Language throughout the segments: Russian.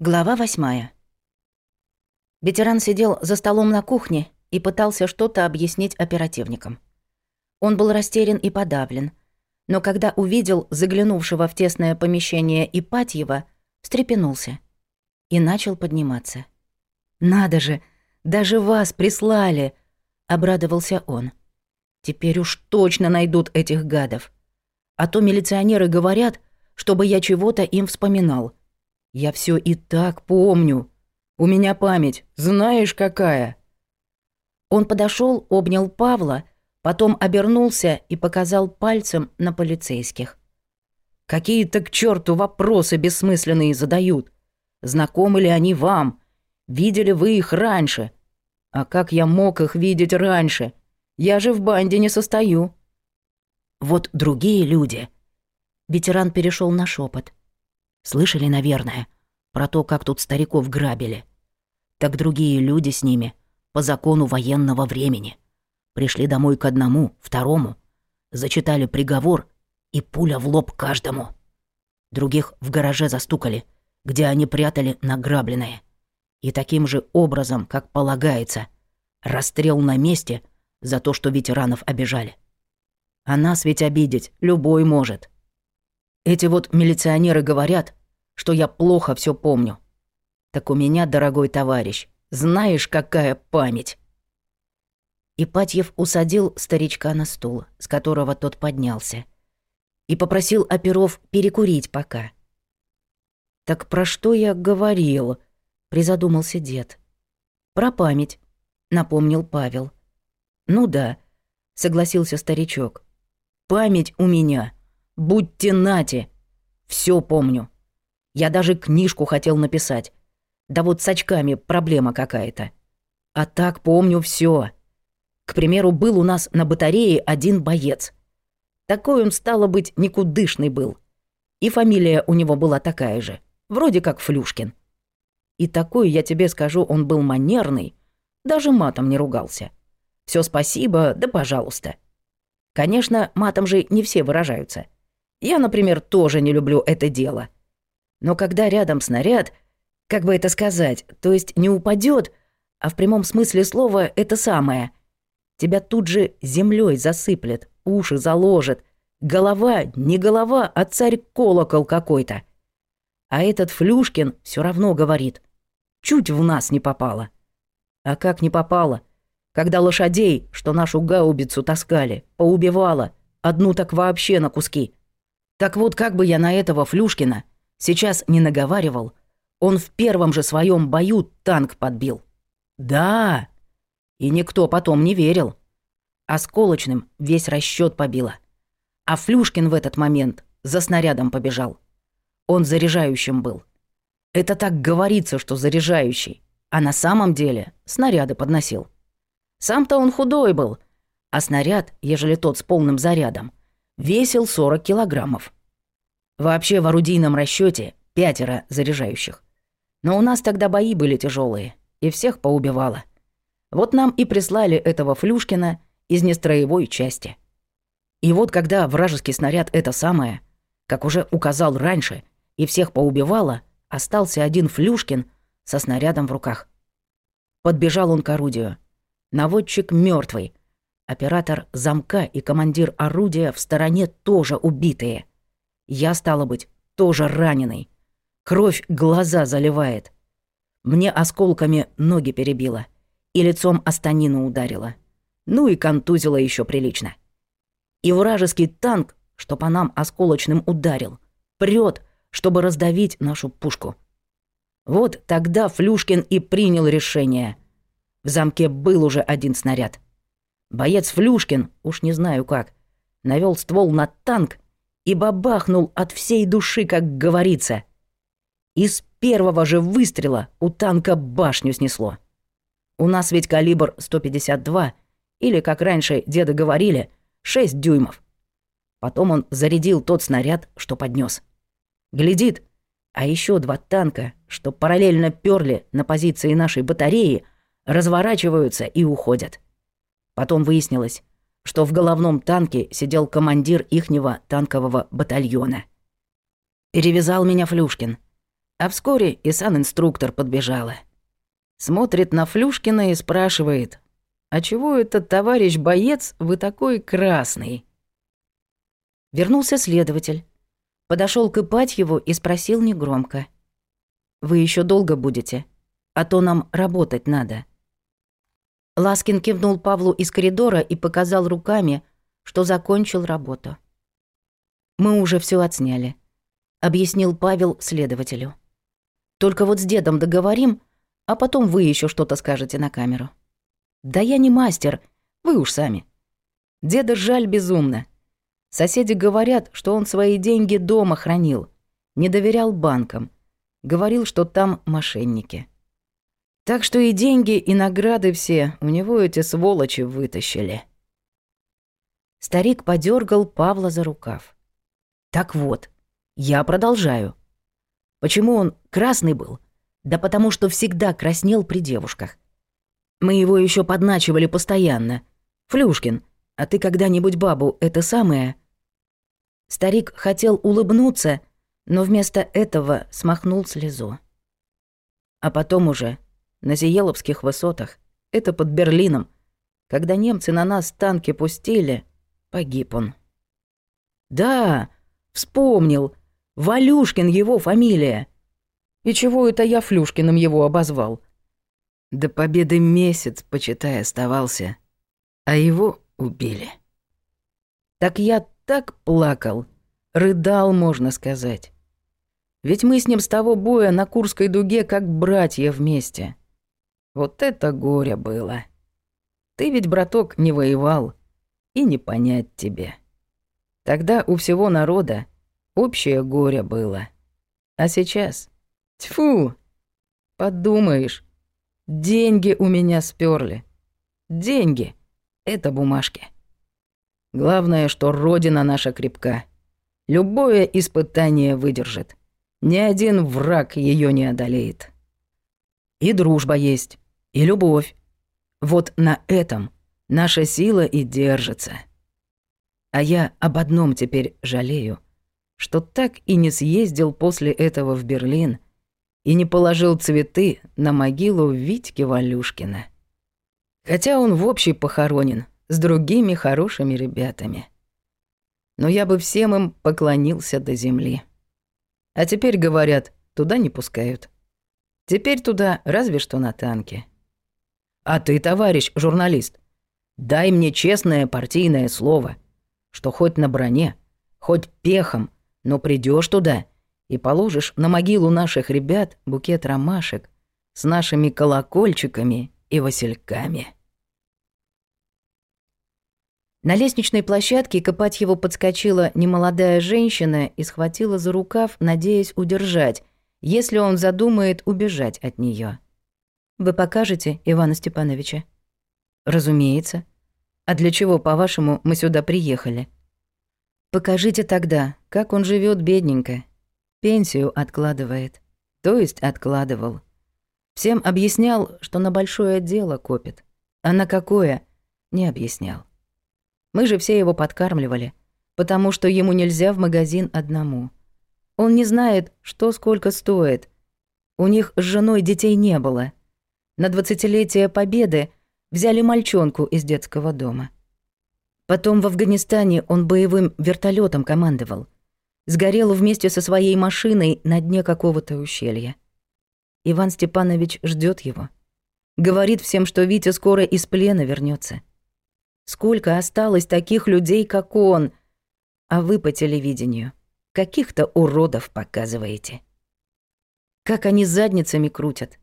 Глава восьмая. Ветеран сидел за столом на кухне и пытался что-то объяснить оперативникам. Он был растерян и подавлен, но когда увидел заглянувшего в тесное помещение Ипатьева, встрепенулся и начал подниматься. «Надо же, даже вас прислали!» — обрадовался он. «Теперь уж точно найдут этих гадов. А то милиционеры говорят, чтобы я чего-то им вспоминал — я все и так помню. У меня память, знаешь какая. Он подошел, обнял Павла, потом обернулся и показал пальцем на полицейских. Какие-то к черту вопросы бессмысленные задают. Знакомы ли они вам? Видели вы их раньше? А как я мог их видеть раньше? Я же в банде не состою. Вот другие люди. Ветеран перешел на шепот. Слышали, наверное, про то, как тут стариков грабили. Так другие люди с ними, по закону военного времени. Пришли домой к одному, второму. Зачитали приговор, и пуля в лоб каждому. Других в гараже застукали, где они прятали награбленное. И таким же образом, как полагается, расстрел на месте за то, что ветеранов обижали. А нас ведь обидеть любой может. Эти вот милиционеры говорят, что я плохо все помню. Так у меня, дорогой товарищ, знаешь, какая память!» Ипатьев усадил старичка на стул, с которого тот поднялся, и попросил оперов перекурить пока. «Так про что я говорил?» — призадумался дед. «Про память», — напомнил Павел. «Ну да», — согласился старичок. «Память у меня. Будьте нате. Все помню». Я даже книжку хотел написать. Да вот с очками проблема какая-то. А так помню все. К примеру, был у нас на батарее один боец. Такой он, стало быть, никудышный был. И фамилия у него была такая же. Вроде как Флюшкин. И такой, я тебе скажу, он был манерный. Даже матом не ругался. Все спасибо, да пожалуйста. Конечно, матом же не все выражаются. Я, например, тоже не люблю это дело. — но когда рядом снаряд, как бы это сказать, то есть не упадет, а в прямом смысле слова это самое. Тебя тут же землей засыплет, уши заложит. Голова, не голова, а царь-колокол какой-то. А этот Флюшкин все равно говорит. Чуть в нас не попало. А как не попало? Когда лошадей, что нашу гаубицу таскали, поубивала, одну так вообще на куски. Так вот, как бы я на этого Флюшкина Сейчас не наговаривал. Он в первом же своем бою танк подбил. Да. И никто потом не верил. Осколочным весь расчет побило. А Флюшкин в этот момент за снарядом побежал. Он заряжающим был. Это так говорится, что заряжающий. А на самом деле снаряды подносил. Сам-то он худой был. А снаряд, ежели тот с полным зарядом, весил 40 килограммов. Вообще в орудийном расчете пятеро заряжающих. Но у нас тогда бои были тяжелые, и всех поубивало. Вот нам и прислали этого Флюшкина из нестроевой части. И вот когда вражеский снаряд это самое, как уже указал раньше, и всех поубивало, остался один Флюшкин со снарядом в руках. Подбежал он к орудию. Наводчик мертвый. Оператор замка и командир орудия в стороне тоже убитые. Я, стало быть, тоже раненый. Кровь глаза заливает. Мне осколками ноги перебила И лицом останину ударила, Ну и контузила еще прилично. И вражеский танк, что по нам осколочным ударил, прет, чтобы раздавить нашу пушку. Вот тогда Флюшкин и принял решение. В замке был уже один снаряд. Боец Флюшкин, уж не знаю как, навел ствол на танк Ибо бахнул от всей души, как говорится. Из первого же выстрела у танка башню снесло. У нас ведь калибр 152, или, как раньше деды говорили, 6 дюймов. Потом он зарядил тот снаряд, что поднес. Глядит, а еще два танка, что параллельно перли на позиции нашей батареи, разворачиваются и уходят. Потом выяснилось, что в головном танке сидел командир ихнего танкового батальона. Перевязал меня Флюшкин. А вскоре и сан-инструктор подбежала. Смотрит на Флюшкина и спрашивает, «А чего этот товарищ-боец вы такой красный?» Вернулся следователь. Подошел к Ипатьеву и спросил негромко. «Вы еще долго будете? А то нам работать надо». Ласкин кивнул Павлу из коридора и показал руками, что закончил работу. «Мы уже все отсняли», — объяснил Павел следователю. «Только вот с дедом договорим, а потом вы еще что-то скажете на камеру». «Да я не мастер, вы уж сами». Деда жаль безумно. Соседи говорят, что он свои деньги дома хранил, не доверял банкам, говорил, что там мошенники. Так что и деньги, и награды все у него эти сволочи вытащили. Старик подергал Павла за рукав. Так вот, я продолжаю. Почему он красный был? Да потому что всегда краснел при девушках. Мы его еще подначивали постоянно. Флюшкин, а ты когда-нибудь бабу это самое? Старик хотел улыбнуться, но вместо этого смахнул слезу. А потом уже на Зиеловских высотах. Это под Берлином. Когда немцы на нас танки пустили, погиб он. Да, вспомнил. Валюшкин его фамилия. И чего это я Флюшкиным его обозвал? До победы месяц, почитай, оставался. А его убили. Так я так плакал. Рыдал, можно сказать. Ведь мы с ним с того боя на Курской дуге как братья вместе. Вот это горе было. Ты ведь, браток, не воевал. И не понять тебе. Тогда у всего народа общее горе было. А сейчас... Тьфу! Подумаешь, деньги у меня сперли. Деньги — это бумажки. Главное, что родина наша крепка. Любое испытание выдержит. Ни один враг ее не одолеет. И дружба есть и любовь. Вот на этом наша сила и держится. А я об одном теперь жалею, что так и не съездил после этого в Берлин и не положил цветы на могилу Витьки Валюшкина. Хотя он в общей похоронен с другими хорошими ребятами. Но я бы всем им поклонился до земли. А теперь, говорят, туда не пускают. Теперь туда разве что на танке. А ты, товарищ журналист, дай мне честное партийное слово, что хоть на броне, хоть пехом, но придешь туда и положишь на могилу наших ребят букет ромашек с нашими колокольчиками и васильками. На лестничной площадке копать его подскочила немолодая женщина и схватила за рукав, надеясь удержать, если он задумает убежать от нее. Вы покажете, Ивана Степановича? Разумеется. А для чего, по-вашему, мы сюда приехали? Покажите тогда, как он живет бедненько. Пенсию откладывает. То есть откладывал. Всем объяснял, что на большое дело копит. А на какое? Не объяснял. Мы же все его подкармливали, потому что ему нельзя в магазин одному. Он не знает, что сколько стоит. У них с женой детей не было на двадцатилетие Победы взяли мальчонку из детского дома. Потом в Афганистане он боевым вертолетом командовал. Сгорел вместе со своей машиной на дне какого-то ущелья. Иван Степанович ждет его. Говорит всем, что Витя скоро из плена вернется. Сколько осталось таких людей, как он? А вы по телевидению каких-то уродов показываете. Как они задницами крутят.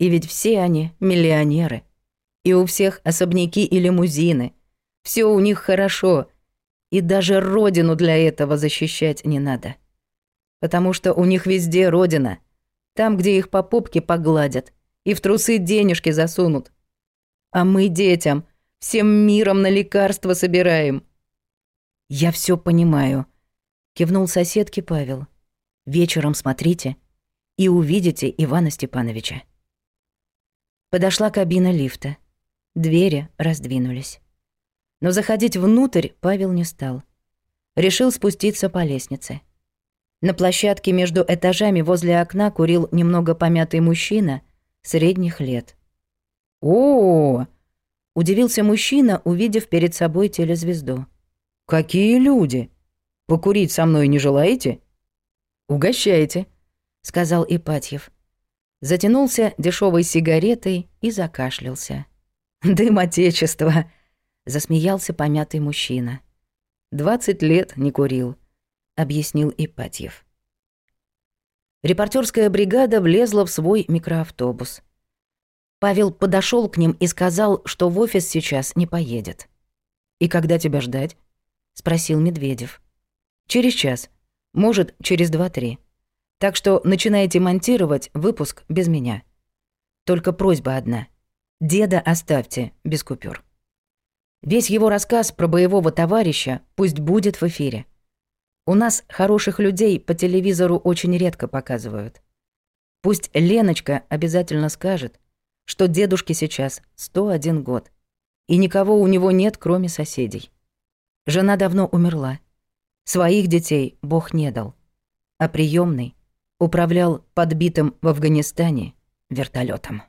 И ведь все они миллионеры. И у всех особняки и лимузины. Все у них хорошо. И даже родину для этого защищать не надо. Потому что у них везде родина. Там, где их по попке погладят. И в трусы денежки засунут. А мы детям всем миром на лекарства собираем. Я все понимаю. Кивнул соседке Павел. Вечером смотрите и увидите Ивана Степановича. Подошла кабина лифта. Двери раздвинулись. Но заходить внутрь Павел не стал. Решил спуститься по лестнице. На площадке между этажами возле окна курил немного помятый мужчина средних лет. «О!» — удивился мужчина, увидев перед собой телезвезду. «Какие люди! Покурить со мной не желаете?» «Угощайте», — сказал Ипатьев затянулся дешевой сигаретой и закашлялся. «Дым Отечества!» — засмеялся помятый мужчина. «Двадцать лет не курил», — объяснил Ипатьев. Репортерская бригада влезла в свой микроавтобус. Павел подошел к ним и сказал, что в офис сейчас не поедет. «И когда тебя ждать?» — спросил Медведев. «Через час. Может, через два-три». Так что начинайте монтировать выпуск без меня. Только просьба одна. Деда оставьте без купюр. Весь его рассказ про боевого товарища пусть будет в эфире. У нас хороших людей по телевизору очень редко показывают. Пусть Леночка обязательно скажет, что дедушке сейчас 101 год, и никого у него нет, кроме соседей. Жена давно умерла. Своих детей Бог не дал, а приемный управлял подбитым в Афганистане вертолетом.